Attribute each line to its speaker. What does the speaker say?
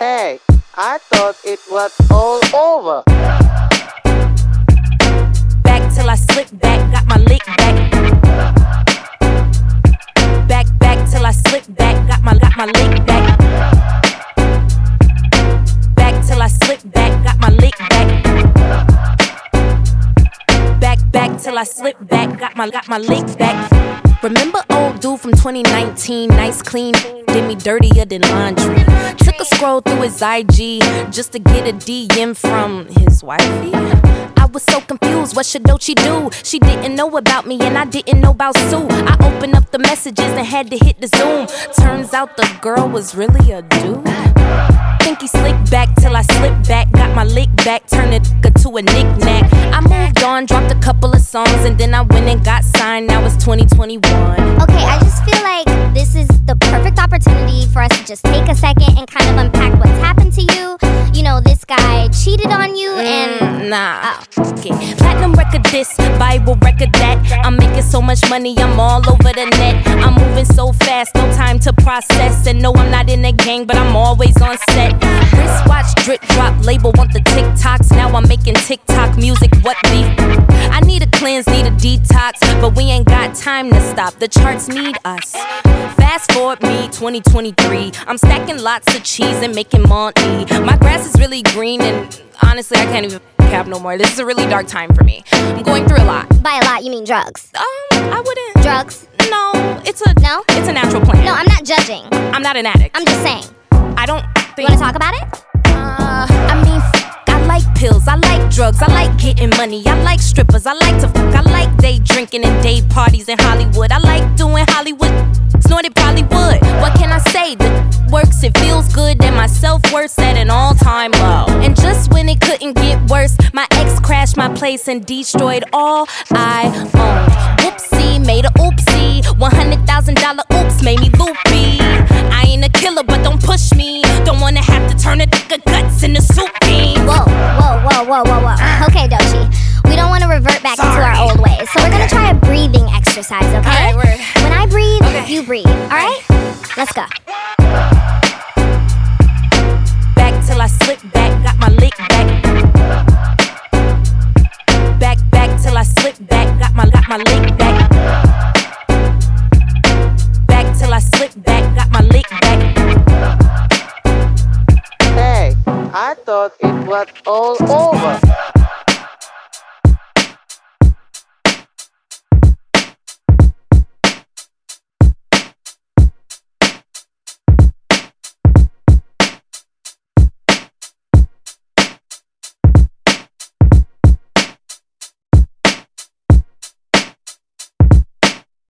Speaker 1: Hey, I thought it was all over.
Speaker 2: Back till I slip back, got my lick back. Back, back till I slip back, got my got my lick back. Back till I slip back, got my lick back. Back, back till I slip back, got my got my lick back. Remember old dude from 2019, nice clean, did me dirtier than laundry. Took a scroll through his IG just to get a DM from his wifey. I was so confused, what should Doechii do? She didn't know about me and I didn't know about Sue. I opened up the messages and had to hit the zoom. Turns out the girl was really a dude. Think he slick back till I slip back. Lick back, turn it to a knick-knack. I moved on, dropped a couple of songs, and then I went and got signed. Now it's 2021.
Speaker 3: Okay, I just feel like this is the perfect opportunity for us to just take a second and kind of unpack you. This guy cheated on you and.
Speaker 2: Mm, nah. Okay. Platinum record this, Bible record that. I'm making so much money, I'm all over the net. I'm moving so fast, no time to process. And no, I'm not in a gang, but I'm always on set. Wristwatch, drip drop, label want the TikToks. Now I'm making TikTok music, what beef? I need a cleanse, need a detox, but we ain't got time to stop. The charts need us. Fast forward me, 2023. I'm stacking lots of cheese and making money. My grass is really green, and honestly, I can't even cap no more. This is a really dark time for me. I'm going through a lot.
Speaker 3: By a lot, you mean drugs.
Speaker 2: Um, I wouldn't.
Speaker 3: Drugs?
Speaker 2: No, it's a
Speaker 3: No?
Speaker 2: It's a natural plant.
Speaker 3: No, I'm not judging.
Speaker 2: I'm not an addict.
Speaker 3: I'm just saying.
Speaker 2: I don't
Speaker 3: You
Speaker 2: think.
Speaker 3: wanna talk about it?
Speaker 2: Uh, I mean, I like pills, I like drugs, I like getting money, I like strippers, I like to fuck, I like day drinking and day parties in Hollywood, I like doing Hollywood. Snorted probably would. What can I say? The works, it feels good, and my self worth at an all time low. And just when it couldn't get worse, my ex crashed my place and destroyed all I owned. Whoopsie, made a oopsie. $100,000 oops made me loopy. I ain't a killer, but don't push me. Don't wanna have to turn a thicker guts into soup.
Speaker 3: Whoa, whoa, whoa, whoa, whoa, whoa. Ah. Okay, Doechii. We don't want to revert back into our old ways. So we're gonna try a breathing exercise, okay?
Speaker 2: Word.
Speaker 3: When I breathe,
Speaker 2: Okay.
Speaker 3: you breathe. Alright? Let's go.
Speaker 2: Back till I slip back, got my lick back. Back, back till I slip back, got my got my lick back. Back till I slip back, got my lick back.
Speaker 1: Hey, I thought it was all over.